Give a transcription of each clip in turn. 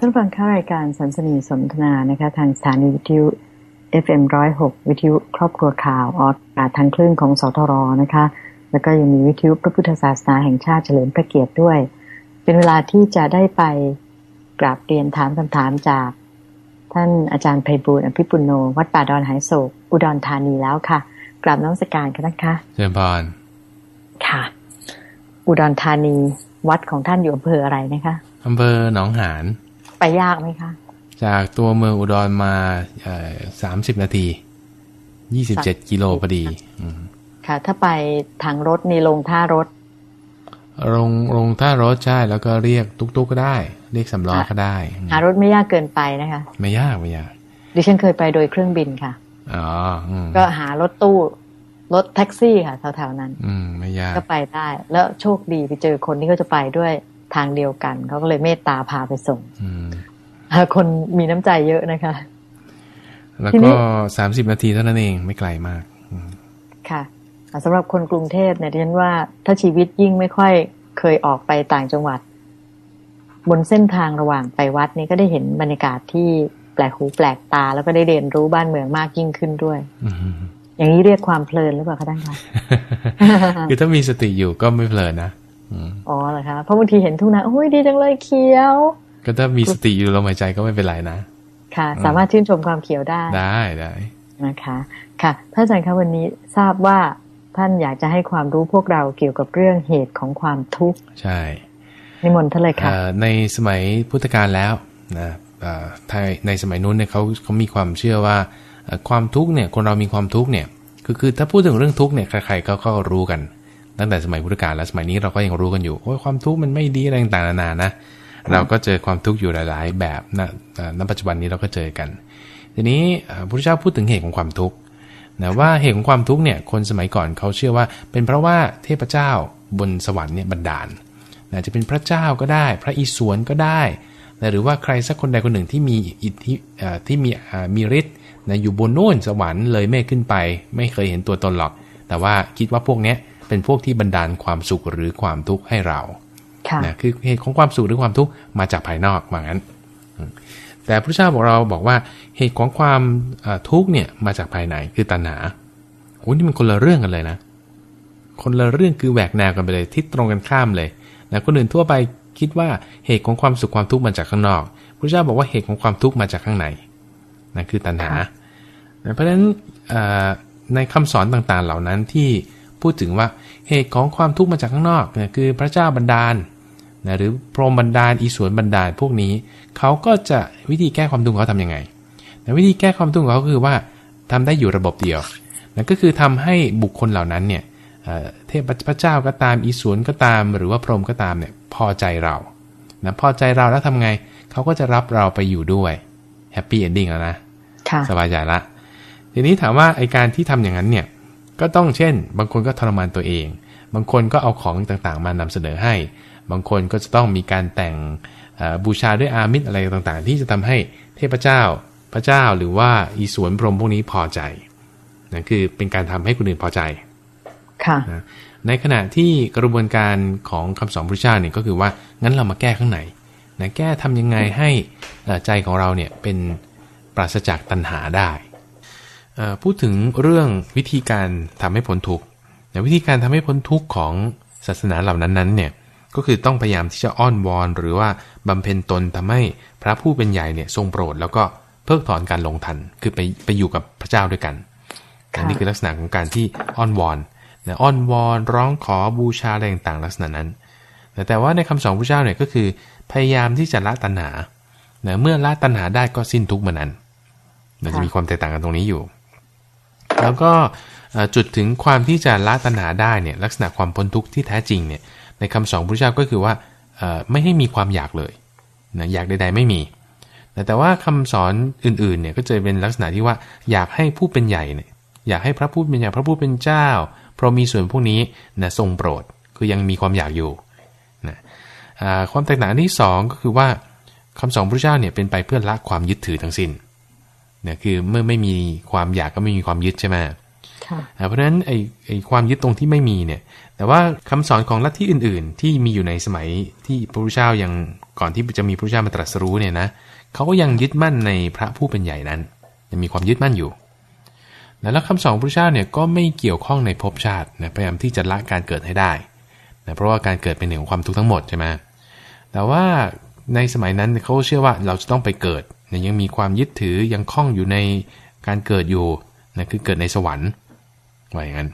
ท่านฟังข้ารายการสันสนีสนทนานะคะทางสถานีวิทยุ FM106 วิทยุครอบครัวข่าวออดทางคลื่นของสทรนะคะ แล้วก็ยังมีวิทยุพระพุทธศาสนาแห่งชาติเฉลิมพระเกียรติด้วย เป็นเวลาที่จะได้ไปกราบเรียนถามคำถามจาก ท่านอาจารย์ไพบูลอภิปุโน วัดป่าดอนหายโศก อุดรธานีแล้วค่ะ กราบน้องสการกันนะคะเจริญพรค่ะ อุดรธานีวัดของท่านอยู่อำเภออะไรนะคะอำเภอหนองหาน ไปยากไหมคะ จากตัวเมืองอุดรมาสามสิบนาทียี่สิบเจ็ดกิโลพอดีค่ะ ถ้าไปทางรถนี่ลงท่ารถลงลงท่ารถใช่แล้วก็เรียกตุ๊กๆกก็ได้ เรียกสำล้อก็ได้ หารถไม่ยากเกินไปนะคะ ไม่ยากไม่ยาก ดิฉันเคยไปโดยเครื่องบินค่ะอ๋อก็หารถตู้รถแท็กซี่ค่ะแถวๆนั้น อืมไม่ยากก็ไปได้ แล้วโชคดีไปเจอคนที่เขาจะไปด้วย ทางเดียวกัน เขาก็เลยเมตตาพาไปส่งคนมีน้ำใจเยอะนะคะ แล้วก็สามสิบนาทีเท่านั้นเองไม่ไกลมากค่ะสำหรับคนกรุงเทพเนี่ยดิฉันว่าถ้าชีวิตยิ่งไม่ค่อยเคยออกไปต่างจังหวัด บนเส้นทางระหว่างไปวัดนี้ก็ได้เห็นบรรยากาศที่แปลกหูแปลกตา แล้วก็ได้เรียนรู้บ้านเมืองมากยิ่งขึ้นด้วยอย่างนี้เรียกความเพลินหรือเปล่าคะท่านคะคือถ้ามีสติอยู่ก็ไม่เพลินนะ อ๋อเหรอคะเพราะบางทีเห็นทุ่งนาโอ้ยดีจังเลยเขียว ก็ถ้ามีสติอยู่ลมหายใจก็ไม่เป็นไรนะ ค่ะ สามารถชื่นชมความเขียวได้ ได้ได้นะคะ ค่ะท่านอาจารย์คะวันนี้ทราบว่าท่านอยากจะให้ความรู้พวกเราเกี่ยวกับเรื่องเหตุของความทุกข์ใช่นิมนต์ท่านเลยค่ะในสมัยพุทธกาลแล้วนะในสมัยนู้นเนี่ยเขาเขามีความเชื่อว่าความทุกข์เนี่ยคนเรามีความทุกข์เนี่ยคือคือถ้าพูดถึงเรื่องทุกข์เนี่ยใครๆเขาก็รู้กัน ตั้งแต่สมัยพุทธกาลและสมัยนี้เราก็ยังรู้กันอยู่ว่าความทุกข์มันไม่ดีอะไรต่างๆนานานะเราก็เจอความทุกข์อยู่หลาย ๆ แบบนะณปัจจุบันนี้เราก็เจอกัน ทีนี้พระพุทธเจ้าพูดถึงเหตุของความทุกข์นะว่าเหตุของความทุกข์เนี่ยคนสมัยก่อนเขาเชื่อว่า เป็นเพราะว่าเทพเจ้าบนสวรรค์เนี่ยบันดาลนะจะเป็นพระเจ้าก็ได้ พระอิศวรก็ได้นะหรือว่าใครสักคนใดคนหนึ่งที่มีอิทธิที่มีมีฤทธิ์นะอยู่บนโน่นสวรรค์เลยไม่ขึ้นไป ไม่เคยเห็นตัวตนหรอก แต่ว่าคิดว่าพวกเนี้ย เป็นพวกที่บันดาลความสุขหรือความทุกข์ให้เรานะคือเหตุของความสุขหรือความทุกข์มาจากภายนอกว่างั้น แต่พระเจ้าบอกเราบอกว่าเหตุของความทุกข์เนี่ยมาจากภายในคือตัณหาโอ้นี่มันคนละเรื่องกันเลยนะ คนละเรื่องคือแหวกแนวกันไปเลยทิศตรงกันข้ามเลยนะคนอื่นทั่วไปคิดว่าเหตุของความสุขความทุกข์มาจากข้างนอกพระเจ้าบอกว่าเหตุของความทุกข์มาจากข้างในนั่นคือตัณหา เพราะฉะนั้นในคำสอนต่างๆเหล่านั้นที่ พูดถึงว่าเหตุของความทุกข์มาจากข้างนอกเนี่ยคือพระเจ้าบันดาลนะหรือพรหมบันดาลอีสวนบันดาลพวกนี้ เขาก็จะวิธีแก้ความทุกข์เขาทำยังไงนะวิธีแก้ความทุกข์เขาคือว่าทำได้อยู่ระบบเดียวนั่นก็คือทำให้บุคคลเหล่านั้นเนี่ยเทพพระเจ้าก็ตามอิศวรก็ตาม หรือว่าพรหมก็ตามเนี่ยพอใจเรานะพอใจเราแล้วทำไงเขาก็จะรับเราไปอยู่ด้วย happy ending แล้วนะสบายใจละทีนี้ถามว่าไอ้การที่ทำอย่างนั้นเนี่ย ก็ต้องเช่น บางคนก็ทรมานตัวเอง บางคนก็เอาของต่างๆ มานำเสนอให้ บางคนก็จะต้องมีการแต่งบูชาด้วยอามิตรอะไรต่างๆ ที่จะทำให้เทพเจ้า พระเจ้าหรือว่าอีสวนพรหมพวกนี้พอใจนั่นคือเป็นการทำให้คนอื่นพอใจค่ะนะในขณะที่กระบวนการของคำสอนพระเจ้าเนี่ยก็คือว่างั้นเรามาแก้ข้างในนะแก้ทำยังไงให้ใจของเราเนี่ยเป็นปราศจากตัณหาได้ พูดถึงเรื่องวิธีการทำให้พ้นทุกข์วิธีการทำให้พ้นทุกข์ของศาสนาเหล่านั้นๆเนี่ยก็คือต้องพยายามที่จะอ้อนวอน หรือว่าบำเพ็ญตนทำให้พระผู้เป็นใหญ่เนี่ยทรงโปรด แล้วก็เพิกถอนการลงทัน คือไปไปอยู่กับพระเจ้าด้วยกันอันนี้คือลักษณะของการที่อ้อนวอนนะอ้อนวอนร้องขอบูชาอะไรต่างๆลักษณะนั้น แต่ว่าในคำสอนพระเจ้าเนี่ยก็คือ พยายามที่จะละตัณหาเมื่อละตัณหาได้ก็สิ้นทุกข์มันนั้นมันจะมีความแตกต่างกันตรงนี้อยู่ แล้วก็จุดถึงความที่จะละตัณหาได้เนี่ยลักษณะความพ้นทุกข์ที่แท้จริงเนี่ยในคำสอนพระเจ้าก็คือว่าไม่ให้มีความอยากเลยนะอยากใด ๆ ไม่มี แต่ว่าคำสอนอื่นๆเนี่ยก็จะเป็นลักษณะที่ว่าอยากให้ผู้เป็นใหญ่เนี่ยอยากให้พระผู้เป็นใหญ่พระผู้เป็นเจ้า เพราะมีส่วนพวกนี้นะทรงโปรดคือยังมีความอยากอยู่นะความแตกต่างที่ 2 ก็คือว่าคำสอนพระเจ้าเนี่ยเป็นไปเพื่อละความยึดถือทั้งสิน้น เนี่ยคือเมื่อไม่มีความอยากก็ไม่มีความยึดใช่ไหมเพราะฉะนั้นไอ้ไอ้ความยึดตรงที่ไม่มีเนี่ย แต่ว่าคำสอนของลัทธิอื่น ๆ ที่มีอยู่ในสมัยที่พระพุทธเจ้ายังก่อนที่จะมีพระพุทธเจ้ามาตรัสรู้เนี่ยนะเขาก็ยังยึดมั่นในพระผู้เป็นใหญ่นั้นยังมีความยึดมั่นอยู่แล้วคำสอนพระเจ้าเนี่ยก็ไม่เกี่ยวข้องในภพชาตินะพยายามที่จะละการเกิดให้ได้นะเพราะว่าการเกิดเป็นหนึ่งของความทุกข์ทั้งหมดใช่ไหมแต่ว่าในสมัยนั้นเขาเชื่อว่าเราจะต้องไปเกิด นะยังมีความยึดถือยังคล้องอยู่ในการเกิดอยู่นะคือเกิดในสวรรค์ว่าอย่างนั้น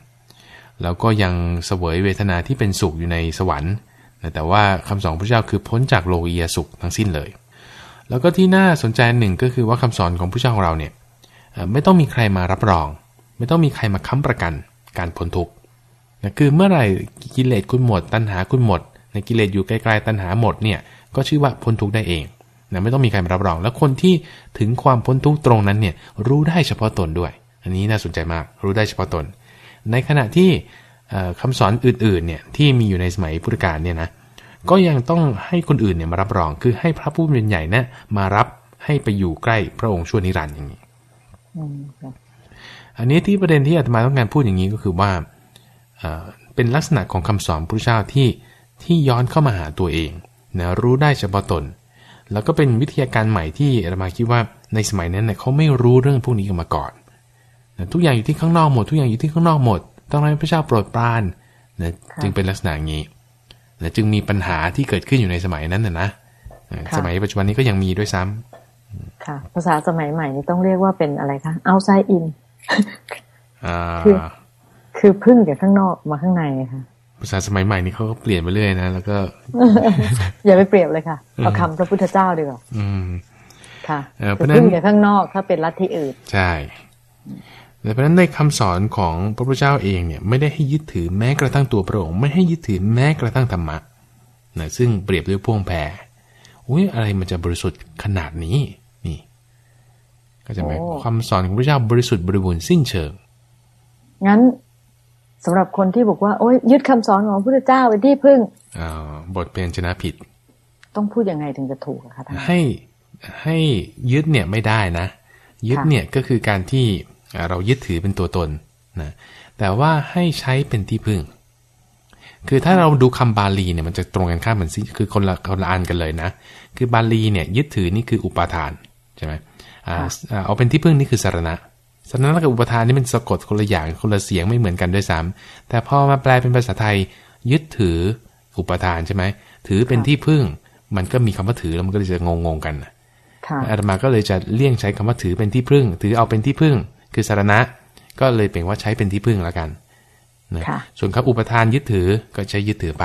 แล้วก็ยังเสวยเวทนาที่เป็นสุขอยู่ในสวรรค์นะแต่ว่าคำสอนพระเจ้าคือพ้นจากโลกียสุขทั้งสิ้นเลย แล้วก็ที่น่าสนใจหนึ่งก็คือว่าคำสอนของผู้เจ้าของเราเนี่ยไม่ต้องมีใครมารับรอง ไม่ต้องมีใครมาค้ำประกันการพ้นทุกข์นะคือเมื่อไหร่กิเลสคุณหมด ตัณหาคุณหมดในกิเลสอยู่ไกลๆตัณหาหมดเนี่ยก็ชื่อว่าพ้นทุกข์ได้เอง นะไม่ต้องมีใครมารับรอง แล้วคนที่ถึงความพ้นทุกข์ตรงนั้นเนี่ยรู้ได้เฉพาะตนด้วย อันนี้น่าสนใจมาก รู้ได้เฉพาะตน ในขณะที่คำสอนอื่นๆเนี่ยที่มีอยู่ในสมัยพุทธกาลเนี่ยนะก็ยังต้องให้คนอื่นเนี่ยมารับรอง คือให้พระผู้เป็นใหญ่นะมารับให้ไปอยู่ใกล้พระองค์ชั่วนิรันดร์อย่างนี้อันนี้ที่ประเด็นที่อาตมาต้องการพูดอย่างนี้ก็คือว่าเป็นลักษณะของคำสอนพระเจ้าที่ที่ย้อนเข้ามาหาตัวเองนะรู้ได้เฉพาะตน แล้วก็เป็นวิทยาการใหม่ที่อาตมาคิดว่าในสมัยนั้นเน่ยเขาไม่รู้เรื่องพวกนี้กันมาก่อนนะทุกอย่างอยู่ที่ข้างนอกหมด ทุกอย่างอยู่ที่ข้างนอกหมด ต้องให้พระเจ้าโปรดปรานนะจึงเป็นลักษณะอย่างนี้และจึงมีปัญหาที่เกิดขึ้นอยู่ในสมัยนั้นนะนะสมัยปัจจุบันนี้ก็ยังมีด้วยซ้ำค่ะ ภาษาสมัยใหม่นี้ต้องเรียกว่าเป็นอะไรคะ outside in คือคือพึ่งจากข้างนอกมาข้างในค่ะ ภาษาสมัยใหม่นี้เขาก็เปลี่ยนไปเรื่อยนะแล้วก็ อย่าไปเปรียบเลยค่ะเอาคำพระพุทธเจ้าดีกว่าอืม ค่ะพึ่งจากข้างนอกถ้าเป็นลัทธิอื่นใช่แต่เพราะนั้นในคำสอนของพระพุทธเจ้าเองเนี่ยไม่ได้ให้ยึดถือแม้กระทั่งตัวพระองค์ไม่ให้ยึดถือแม้กระทั่งธรรมะนะซึ่งเปรียบด้วยพ่วงแพรอุ้ยอะไรมันจะบริสุทธิ์ขนาดนี้นี่ ก็จะหมายความสอนของพระเจ้าบริสุทธิ์บริบูรณ์สิ้นเชิง งั้น สำหรับคนที่บอกว่าโอ้ยยึดคำสอนของพระพุทธเจ้าเป็นที่พึ่งอ่าบทเป็นชนะผิด ต้องพูดยังไงถึงจะถูกคะท่านให้ให้ยึดเนี่ยไม่ได้นะ ยึดเนี่ยก็คือการที่เรายึดถือเป็นตัวตนนะแต่ว่าให้ใช้เป็นที่พึ่ง คือถ้าเราดูคำบาลีเนี่ยมันจะตรงกันข้ามเหมือนคือคนละคนละอันกันเลยนะ คือบาลีเนี่ยยึดถือนี่คืออุปาทานใช่ไหมเอาเป็นที่พึ่งนี่คือสารณะ สารณะกับอุปทานนี่มันสะกดคนละอย่างคนละเสียงไม่เหมือนกันด้วยซ้ำแต่พอมาแปลเป็นภาษาไทยยึดถืออุปทานใช่ไหมถือเป็นที่พึ่ง มันก็มีคำว่าถือแล้วมันก็เลยจะงงงกันอาตมาก็เลยจะเลี่ยงใช้คำว่าถือเป็นที่พึ่ง ถือเอาเป็นที่พึ่ง คือสารณะ ก็เลยเป็นว่าใช้เป็นที่พึ่งแล้วกันนะส่วนครับอุปทานยึดถือก็ใช้ยึดถือไป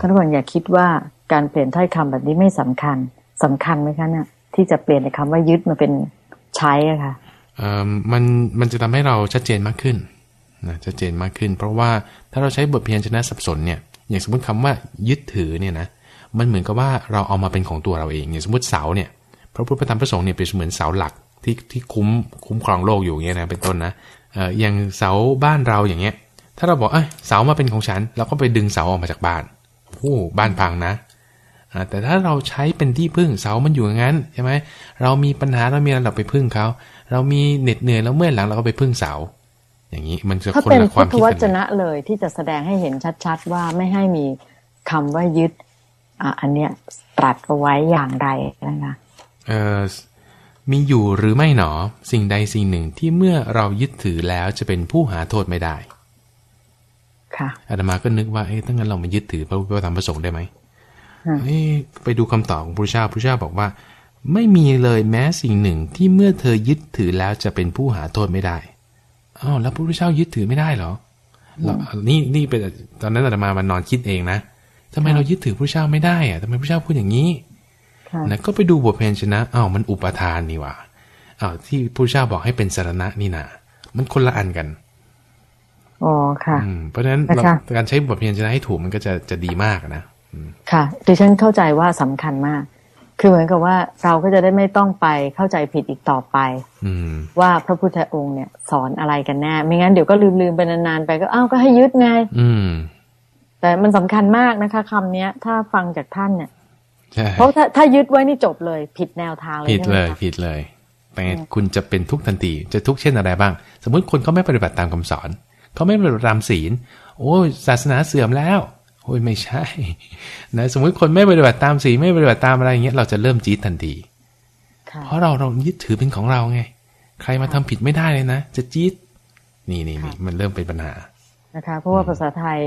ท่านผู้ชมอย่าคิดว่าการเปลี่ยนถ้อยคำแบบนี้ไม่สำคัญสำคัญไหมคะเนี่ยที่จะเปลี่ยนในคำว่ายึดมาเป็นใช้อะค่ะ มันมันจะทำให้เราชัดเจนมากขึ้นนะชัดเจนมากขึ้น เพราะว่าถ้าเราใช้บทเพียนชนะสับสนเนี่ยอย่างสมมติคำว่ายึดถือเนี่ยนะมันเหมือนกับว่าเราเอามาเป็นของตัวเราเองอย่างสมมติเสาเนี่ยพระพุทธธรรมพระสงฆ์เนี่ยเป็นเหมือนเสาหลักที่ที่คุ้มคุ้มครองโลกอยู่เงี้ยนะเป็นต้นนะเอ่ออย่างเสาบ้านเราอย่างเงี้ย ถ้าเราบอกเอ้ยเสามาเป็นของฉันเราก็ไปดึงเสาออกมาจากบ้านโอ้บ้านพังนะ แต่ถ้าเราใช้เป็นที่พึ่งเสามันอยู่อย่างนั้นใช่ไหมเรามีปัญหาเรามีอะไรเราไปพึ่งเขา เรามีเหน็ดเหนื่อยแล้วเมื่อหลังเราก็ไปพึ่งเสา อย่างนี้มันจะคนละความคิดกันถ้าเป็นพุทธวจนะเลยที่จะแสดงให้เห็นชัด ๆ ว่าไม่ให้มีคำว่ายึดอ่อันเนี้ยตรัสเอาไว้อย่างไรนะคะเออมีอยู่หรือไม่หนอ สิ่งใดสิ่งหนึ่งที่เมื่อเรายึดถือแล้วจะเป็นผู้หาโทษไม่ได้ ค่ะอาตมาก็นึกว่าเอ๊ะถ้างั้นเรามายึดถือพระพุทธธรรมประสงค์ได้ไหมเอ๊ ไปดูคำตอบของพระเจ้าพระเจ้าบอกว่า ไม่มีเลยแม้สิ่งหนึ่งที่เมื่อเธอยึดถือแล้วจะเป็นผู้หาโทษไม่ได้อ้าวแล้วพระพุทธเจ้ายึดถือไม่ได้เหรอนี่นี่เป็นตอนนั้นอาตมามันนอนคิดเองนะทำไมเรายึดถือพระเจ้าไม่ได้อะทำไมพระเจ้าพูดอย่างนี้นะก็ไปดูบทเพลงชนะอ้าวมันอุปทานนี่ว่าอ้าวที่ผู้เจ้าบอกให้เป็นสารณะนี่นะมันคนละอันกันอ๋อค่ะเพราะฉะนั้นการใช้บทเพลงชนะให้ถูกมันก็จะจะดีมากนะ ค่ะดิฉันเข้าใจว่าสำคัญมาก คือเหมือนกับว่าเราก็จะได้ไม่ต้องไปเข้าใจผิดอีกต่อไป อืว่าพระพุทธองค์เนี่ย สอนอะไรกันแน่ ไม่งั้นเดี๋ยวก็ลืมลืมไปนานๆไปก็อ้าวก็ให้ยึดไง อืมแต่มันสำคัญมากนะคะคำเนี้ย ถ้าฟังจากท่านเนี่ยเพราะถ้าถ้ายึดไว้นี่จบเลย ผิดแนวทางเลยผิดเลย ผิดเลยพแต่คุณจะเป็นทุกข์ทันทีจะทุกข์เช่นอะไรบ้าง สมมุติคนเขาไม่ปฏิบัติตามคำสอนเขาไม่ปฏิบัติตามศีล โอ้ศาสนาเสื่อมแล้ว โอ้ยไม่ใช่นะสมมุติคนไม่ปฏิบัติตามศีลไม่ปฏิบัติตามอะไรอย่างเงี้ยเราจะเริ่มจี๊ดทันทีเพราะเราเรายึดถือเป็นของเราไง ใครมาทำผิดไม่ได้เลยนะจะจี๊ดนี่นี่นี่มันเริ่มเป็นปัญหานะคะเพราะว่าภาษาไทย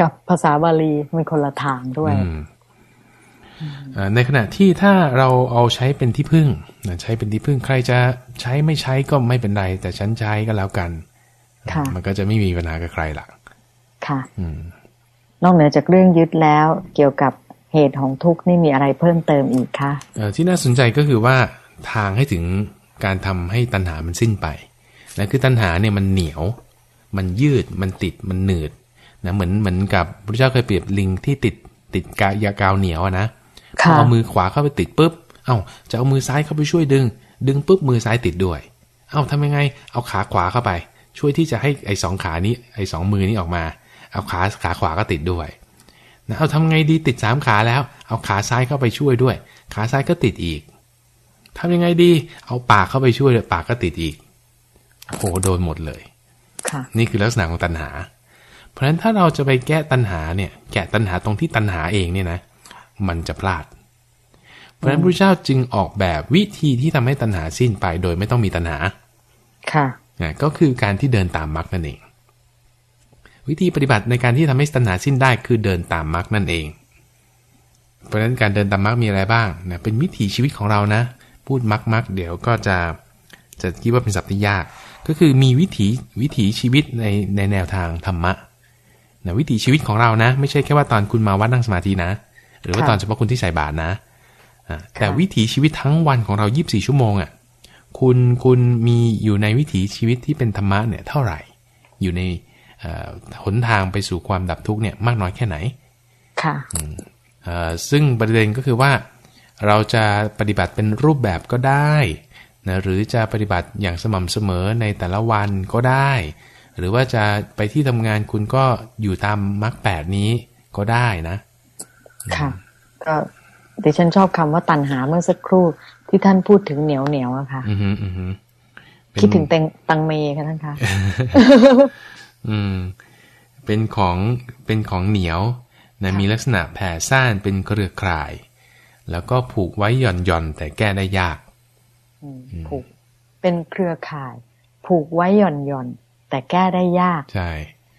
กับภาษาบาลีมันคนละทางด้วยในขณะที่ถ้าเราเอาใช้เป็นที่พึ่งใช้เป็นที่พึ่งใครจะใช้ไม่ใช้ก็ไม่เป็นไร แต่ฉันใช้ก็แล้วกันมันก็จะไม่มีปัญหากับใครละค่ะ นอกเหนือจากเรื่องยึดแล้วเกี่ยวกับเหตุของทุกข์นี่มีอะไรเพิ่มเติมอีกคะที่น่าสนใจก็คือว่าทางให้ถึงการทำให้ตัณหามันสิ้นไปนะคือตัณหาเนี่ยมันเหนียว มันยืดมันติดมันหนืดนะเหมือนเหมือนกับพระเจ้าเคยเปรียบลิงที่ติดติดกายากาวเหนียวนะเอามือขวาเข้าไปติดปุ๊บเอ้าจะเอามือซ้ายเข้าไปช่วยดึง ดึงปุ๊บมือซ้ายติดด้วย เอ้าทำยังไง เอาขาขวาเข้าไป ช่วยที่จะให้ไอ้สองขานี้ไอ้สองมือนี้ออกมา เอาขาขาขวาก็ติดด้วยนะเอาทำไงดีติดสามขาแล้ว เอาขาซ้ายเข้าไปช่วยด้วย ขาซ้ายก็ติดอีกทำยังไงดี เอาปากเข้าไปช่วยปากก็ติดอีกโหโดนหมดเลยนี่คือลักษณะของตัณหา เพราะฉะนั้นถ้าเราจะไปแก้ตัณหาเนี่ย แก้ตัณหาตรงที่ตัณหาเองเนี่ยนะ มันจะพลาด เพราะฉะนั้นพระเจ้าจึงออกแบบวิธีที่ทำให้ตัณหาสิ้นไปโดยไม่ต้องมีตัณหา ค่ะก็คือการที่เดินตามมรรคนั่นเอง วิธีปฏิบัติในการที่ทำให้ตัณหาสิ้นได้คือเดินตามมรรคนั่นเอง เพราะฉะนั้นการเดินตามมรรคมีอะไรบ้างนะเป็นวิถีชีวิตของเรานะ พูดมรรคมรรคเดี๋ยวก็จะจะคิดว่าเป็นศัพท์ที่ยาก ก็คือมีวิถีวิถีชีวิตในในแนวทางธรรมะนะวิถีชีวิตของเรานะ ไม่ใช่แค่ว่าตอนคุณมาวัดนั่งสมาธินะ หรือว่าตอนเฉพาะคุณที่ใส่บาตรนะแต่วิถีชีวิตทั้งวันของเรา 24 ชั่วโมงอะคุณคุณมีอยู่ในวิถีชีวิตที่เป็นธรรมะเนี่ยเท่าไหร่ อยู่ใน หนทางไปสู่ความดับทุกข์เนี่ยมากน้อยแค่ไหน ค่ะซึ่งประเด็นก็คือว่าเราจะปฏิบัติเป็นรูปแบบก็ได้นะหรือจะปฏิบัติอย่างสม่ำเสมอในแต่ละวันก็ได้ หรือว่าจะไปที่ทำงานคุณก็อยู่ตามมรรคแปดนี้ก็ได้นะ ค่ะ ก็ดิฉันชอบคำว่าตันหาเมื่อสักครู่ที่ท่านพูดถึงเหนียวเหนียวอะค่ะคิดถึงเตงตังเมค่ะท่านคะ อืม เป็นของเป็นของเหนียวนะมีลักษณะแผ่ซ่านเป็นเครือข่าย แล้วก็ผูกไว้หย่อนหย่อนแต่แก้ได้ยากผูกเป็นเครือข่าย ผูกไว้หย่อนหย่อนแต่แก้ได้ยาก ใช่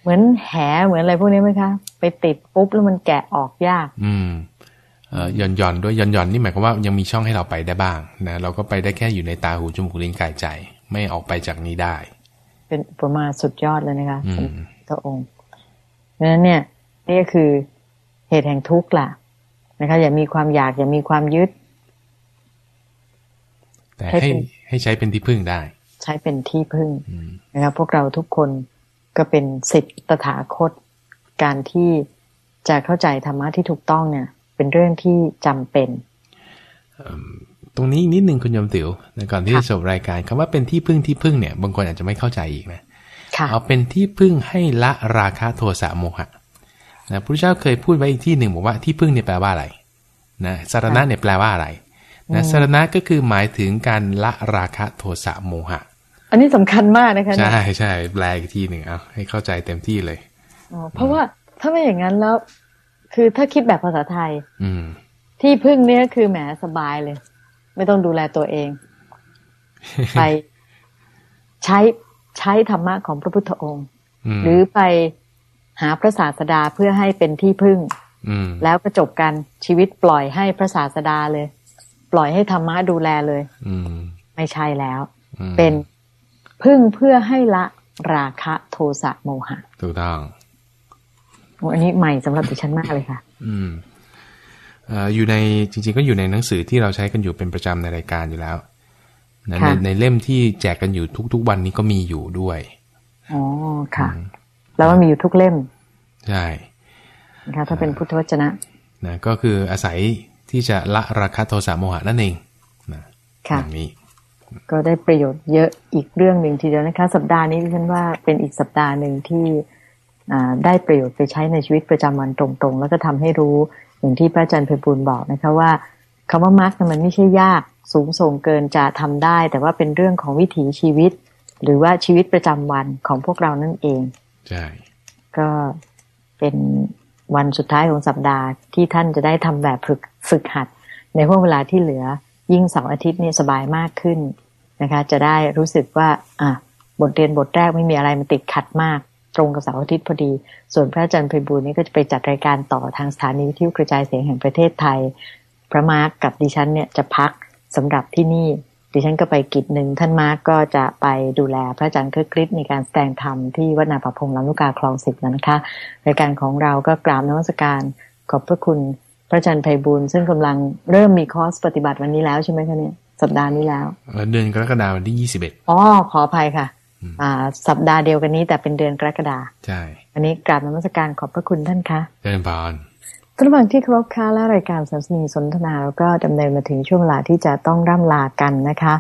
เหมือนแหเหมือนอะไรพวกนี้ไหมคะ ไปติดปุ๊บแล้วมันแกะออกยาก อืมเอ่อหย่อนหย่อนด้วยหย่อนหย่อนนี่หมายความว่ายังมีช่องให้เราไปได้บ้างนะเราก็ไปได้แค่อยู่ในตาหูจมูกลิ้นกายใจ ไม่ออกไปจากนี้ได้ เป็นประมาณสุดยอดเลยนะคะพระองค์เพราะฉะนั้นเนี่ยนี่ก็คือเหตุแห่งทุกข์ล่ะนะคะ อย่ามีความอยาก อย่ามีความยึด แต่ให้ให้ใช้เป็นที่พึ่งได้ ใช้เป็นที่พึ่งนะครับพวกเราทุกคนก็เป็นสิทธิตถาคต การที่จะเข้าใจธรรมะที่ถูกต้องเนี่ย เป็นเรื่องที่จำเป็น ตรงนี้นิดนึงคุณยมติ๋วก่อนที่จะจบรายการคำว่าเป็นที่พึ่งที่พึ่งเนี่ยบางคนอาจจะไม่เข้าใจอีกนะเอาเป็นที่พึ่งให้ละราคะโทสะโมหะนะพระเจ้าเคยพูดไว้อีกที่หนึ่งบอกว่าที่พึ่งเนี่ยแปลว่าอะไรนะสารณะเนี่ยแปลว่าอะไรนะสรณะก็คือหมายถึงการละราคะโทสะโมหะ อันนี้สำคัญมากนะคะใช่ใช่แปลอีกทีหนึ่งเอาให้เข้าใจเต็มที่เลยอ๋อเพราะว่าถ้าไม่อย่างนั้นแล้ว คือถ้าคิดแบบภาษาไทย อืมที่พึ่งเนี้ยคือแหมสบายเลย ไม่ต้องดูแลตัวเอง ไปใช้ใช้ธรรมะของพระพุทธองค์ หรือไปหาพระศาสดาเพื่อให้เป็นที่พึ่งแล้วก็จบกันชีวิตปล่อยให้พระศาสดาเลย ปล่อยให้ธรรมะดูแลเลยอืไม่ใช่แล้ว เป็นพึ่งเพื่อให้ละราคะโทสะโมหะถูกต้องอันนี้ใหม่สำหรับดิฉันมากเลยค่ะ อืม อยู่ในจริงๆก็อยู่ในหนังสือที่เราใช้กันอยู่เป็นประจำในรายการอยู่แล้วในในเล่มที่แจกกันอยู่ทุกๆวันนี้ก็มีอยู่ด้วยอ๋อค่ะ แล้วมันมีอยู่ทุกเล่ม ใช่นะคะถ้าเป็นพุทธวจนะนะก็คืออาศัยที่จะละราคะโทสะโมหะนั่นเองนะค่ะอย่างนี้ก็ได้ประโยชน์เยอะอีกเรื่องหนึ่งทีเดียวนะคะ สัปดาห์นี้ดิฉันว่าเป็นอีกสัปดาห์หนึ่งที่ได้ประโยชน์ไปใช้ในชีวิตประจำวันตรงๆ แล้วก็ทำให้รู้ อย่างที่พระอาจารย์เพบุญบอกนะคะว่าคำว่ามรรคมันไม่ใช่ยากสูงส่งเกินจะทำได้ แต่ว่าเป็นเรื่องของวิถีชีวิต หรือว่าชีวิตประจำวันของพวกเรานั่นเองใช่ก็เป็นวันสุดท้ายของสัปดาห์ที่ท่านจะได้ทำแบบฝึกฝึกหัด ในห่วงเวลาที่เหลือยิ่งเสาร์อาทิตย์นี่สบายมากขึ้นนะคะ จะได้รู้สึกว่า อะบทเรียนบทแรกไม่มีอะไรมันติดขัดมาก ตรงกับเสาร์อาทิตย์พอดี ส่วนพระอาจารย์ไพบูลนี่ก็จะไปจัดรายการต่อทางสถานีวิทยุกระจายเสียงแห่งประเทศไทย พระมาร์กกับดิฉันเนี่ยจะพักสำหรับที่นี่ ดิฉันก็ไปกิจหนึ่งท่านมาร์กก็จะไปดูแลพระอาจารย์คึกฤทธิ์ในการแสดงธรรมที่วัดนาป่าพงลำลูกกาคลองสิบนะคะรายการของเราก็กราบนมัสการขอบพระคุณพระอาจารย์ไพบูลย์ซึ่งกำลังเริ่มมีคอร์สปฏิบัติวันนี้แล้วใช่ไหมคะเนี่ยสัปดาห์นี้แล้วเดือนกรกฎาคมวันที่ยี่สิบเอ็ดอ๋อขออภัยค่ะอ่า สัปดาห์เดียวกันนี้แต่เป็นเดือนกรกฎาใช่วันนี้กราบนมัสการขอบพระคุณท่านค่ะเจริญพรท่านผู้ฟังที่เคารพค่ะและรายการสัมสนีสนทนาเราก็ดำเนินมาถึงช่วงเวลาที่จะต้องร่ำลากันนะคะ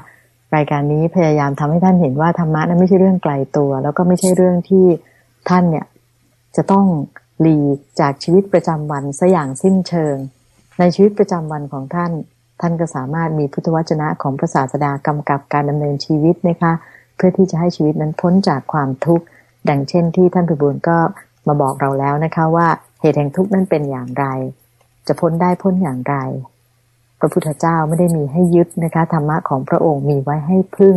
รายการนี้พยายามทำให้ท่านเห็นว่าธรรมะนั้นไม่ใช่เรื่องไกลตัว แล้วก็ไม่ใช่เรื่องที่ท่านเนี่ยจะต้องหลีกจากชีวิตประจำวันซะอย่างสิ้นเชิง ในชีวิตประจำวันของท่าน ท่านก็สามารถมีพุทธวจนะของพระศาสดากำกับการดำเนินชีวิตนะคะ เพื่อที่จะให้ชีวิตนั้นพ้นจากความทุกข์ดังเช่นที่ท่านพิบูลก็มาบอกเราแล้วนะคะว่าเหตุแห่งทุกข์นั้นเป็นอย่างไร จะพ้นได้พ้นอย่างไร พระพุทธเจ้าไม่ได้มีให้ยึดนะคะธรรมะของพระองค์มีไว้ให้พึ่ง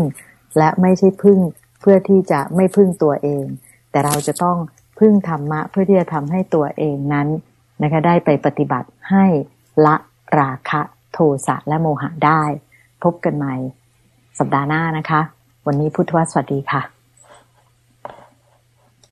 และไม่ใช่พึ่งเพื่อที่จะไม่พึ่งตัวเอง แต่เราจะต้องพึ่งธรรมะเพื่อที่จะทำให้ตัวเองนั้นนะคะได้ไปปฏิบัติให้ละราคะโทสะและโมหะได้ พบกันใหม่ สัปดาห์หน้านะคะ วันนี้พุทธวสวัสดีค่ะ